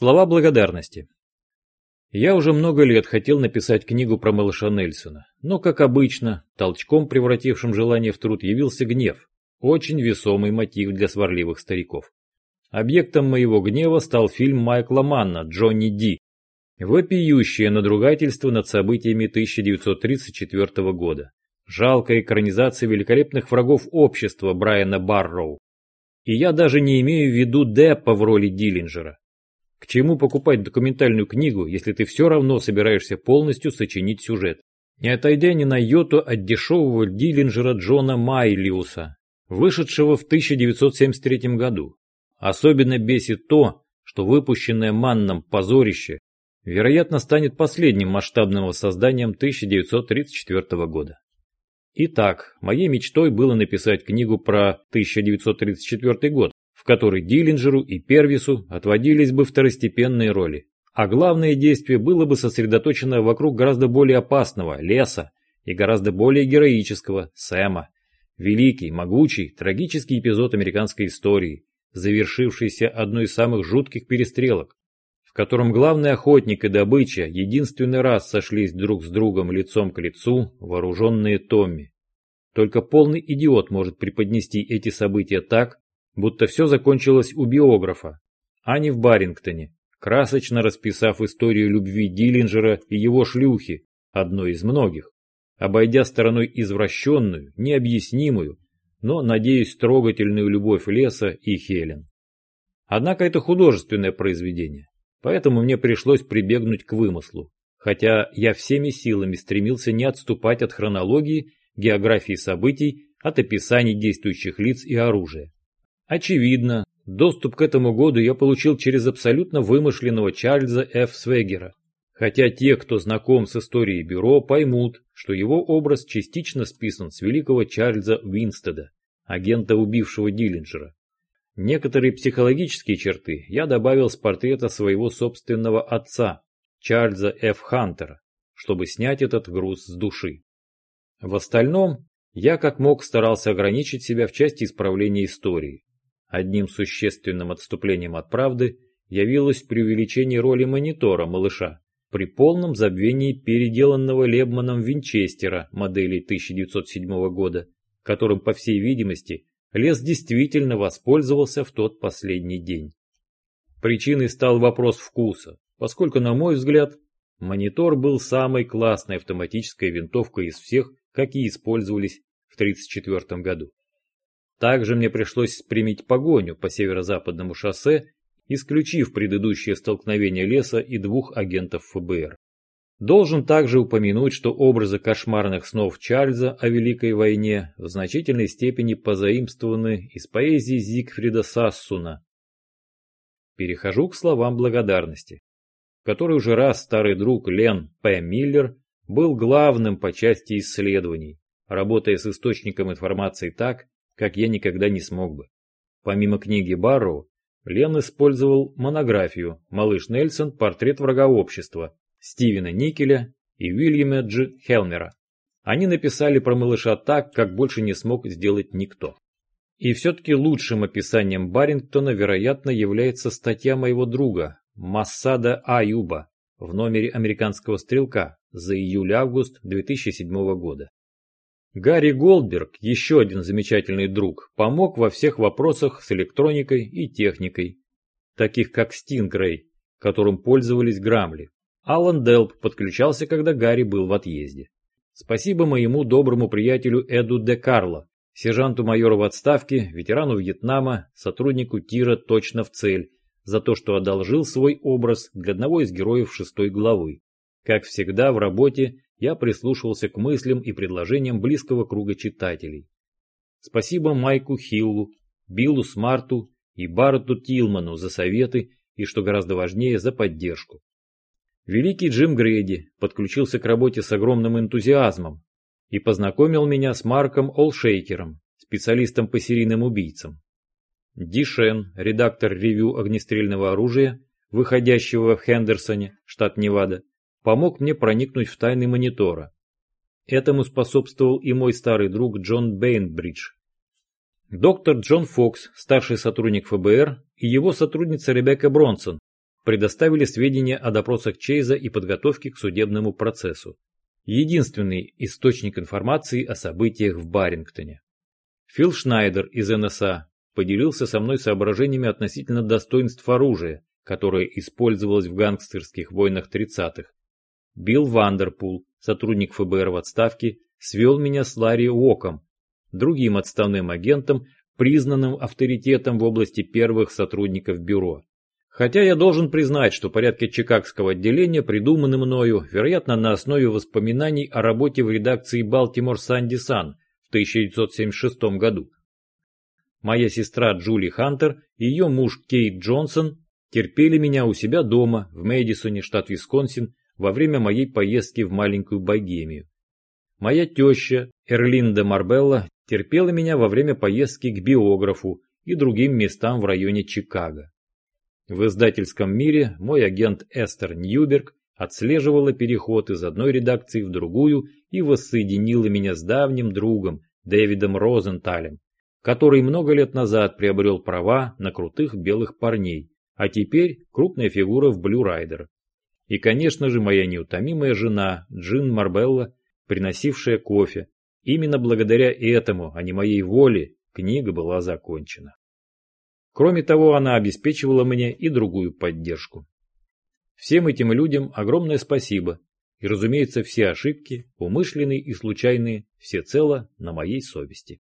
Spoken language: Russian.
Слова благодарности. Я уже много лет хотел написать книгу про малыша Нельсона, но, как обычно, толчком превратившим желание в труд явился гнев, очень весомый мотив для сварливых стариков. Объектом моего гнева стал фильм Майкла Манна «Джонни Ди», вопиющее надругательство над событиями 1934 года, жалкая экранизация великолепных врагов общества Брайана Барроу. И я даже не имею в виду Деппа в роли Диллинджера. К чему покупать документальную книгу, если ты все равно собираешься полностью сочинить сюжет? Не отойдя ни на йоту от дешевого Диллинджера Джона Майлиуса, вышедшего в 1973 году. Особенно бесит то, что выпущенное Манном позорище, вероятно, станет последним масштабным воссозданием 1934 года. Итак, моей мечтой было написать книгу про 1934 год, в которой Диллинджеру и Первису отводились бы второстепенные роли. А главное действие было бы сосредоточено вокруг гораздо более опасного леса и гораздо более героического Сэма. Великий, могучий, трагический эпизод американской истории, завершившийся одной из самых жутких перестрелок, в котором главный охотник и добыча единственный раз сошлись друг с другом лицом к лицу, вооруженные Томми. Только полный идиот может преподнести эти события так, будто все закончилось у биографа, а не в Барингтоне, красочно расписав историю любви Диллинджера и его шлюхи, одной из многих, обойдя стороной извращенную, необъяснимую, но, надеюсь, трогательную любовь леса и Хелен. Однако это художественное произведение, поэтому мне пришлось прибегнуть к вымыслу, хотя я всеми силами стремился не отступать от хронологии, географии событий, от описаний действующих лиц и оружия. Очевидно, доступ к этому году я получил через абсолютно вымышленного Чарльза Ф. Свегера. Хотя те, кто знаком с историей бюро, поймут, что его образ частично списан с великого Чарльза Винстеда, агента, убившего Диллинджера. Некоторые психологические черты я добавил с портрета своего собственного отца, Чарльза Ф. Хантера, чтобы снять этот груз с души. В остальном, я как мог старался ограничить себя в части исправления истории. Одним существенным отступлением от правды явилось преувеличение роли монитора малыша при полном забвении переделанного Лебманом Винчестера модели 1907 года, которым, по всей видимости, Лес действительно воспользовался в тот последний день. Причиной стал вопрос вкуса, поскольку, на мой взгляд, монитор был самой классной автоматической винтовкой из всех, какие использовались в 1934 году. Также мне пришлось примить погоню по северо-западному шоссе, исключив предыдущее столкновение леса и двух агентов ФБР. Должен также упомянуть, что образы кошмарных снов Чарльза о Великой войне в значительной степени позаимствованы из поэзии Зигфрида Сассуна. Перехожу к словам благодарности, который уже раз старый друг Лен П. Миллер был главным по части исследований, работая с источником информации так, как я никогда не смог бы. Помимо книги Барроу, Лен использовал монографию «Малыш Нельсон. Портрет врага общества» Стивена Никеля и Уильяма Дж. Хелмера. Они написали про малыша так, как больше не смог сделать никто. И все-таки лучшим описанием Барингтона, вероятно, является статья моего друга Массада Аюба в номере «Американского стрелка» за июль-август 2007 года. Гарри Голдберг, еще один замечательный друг, помог во всех вопросах с электроникой и техникой, таких как Stingray, которым пользовались Грамли. Алан Делп подключался, когда Гарри был в отъезде. Спасибо моему доброму приятелю Эду де Карло, сержанту-майору в отставке, ветерану Вьетнама, сотруднику Тира точно в цель, за то, что одолжил свой образ для одного из героев шестой главы. Как всегда в работе я прислушивался к мыслям и предложениям близкого круга читателей. Спасибо Майку Хиллу, Биллу Смарту и Барту Тилману за советы и, что гораздо важнее, за поддержку. Великий Джим Грейди подключился к работе с огромным энтузиазмом и познакомил меня с Марком Олшейкером, специалистом по серийным убийцам. Дишен, редактор ревью огнестрельного оружия, выходящего в Хендерсоне, штат Невада, помог мне проникнуть в тайны монитора. Этому способствовал и мой старый друг Джон Бейнбридж. Доктор Джон Фокс, старший сотрудник ФБР, и его сотрудница Ребекка Бронсон предоставили сведения о допросах Чейза и подготовке к судебному процессу. Единственный источник информации о событиях в Барингтоне. Фил Шнайдер из НСА поделился со мной соображениями относительно достоинств оружия, которое использовалось в гангстерских войнах 30-х. Билл Вандерпул, сотрудник ФБР в отставке, свел меня с Ларри Уоком, другим отставным агентом, признанным авторитетом в области первых сотрудников бюро. Хотя я должен признать, что порядки чикагского отделения придуманы мною, вероятно, на основе воспоминаний о работе в редакции Baltimore Sunday Sun в 1976 году. Моя сестра Джули Хантер и ее муж Кейт Джонсон терпели меня у себя дома в Мэдисоне, штат Висконсин, во время моей поездки в маленькую Богемию. Моя теща Эрлинда Марбелла терпела меня во время поездки к биографу и другим местам в районе Чикаго. В издательском мире мой агент Эстер Ньюберг отслеживала переход из одной редакции в другую и воссоединила меня с давним другом Дэвидом Розенталем, который много лет назад приобрел права на крутых белых парней, а теперь крупная фигура в Блю Райдер. И, конечно же, моя неутомимая жена Джин Марбелла приносившая кофе. Именно благодаря этому, а не моей воле, книга была закончена. Кроме того, она обеспечивала мне и другую поддержку. Всем этим людям огромное спасибо. И, разумеется, все ошибки, умышленные и случайные, всецело на моей совести.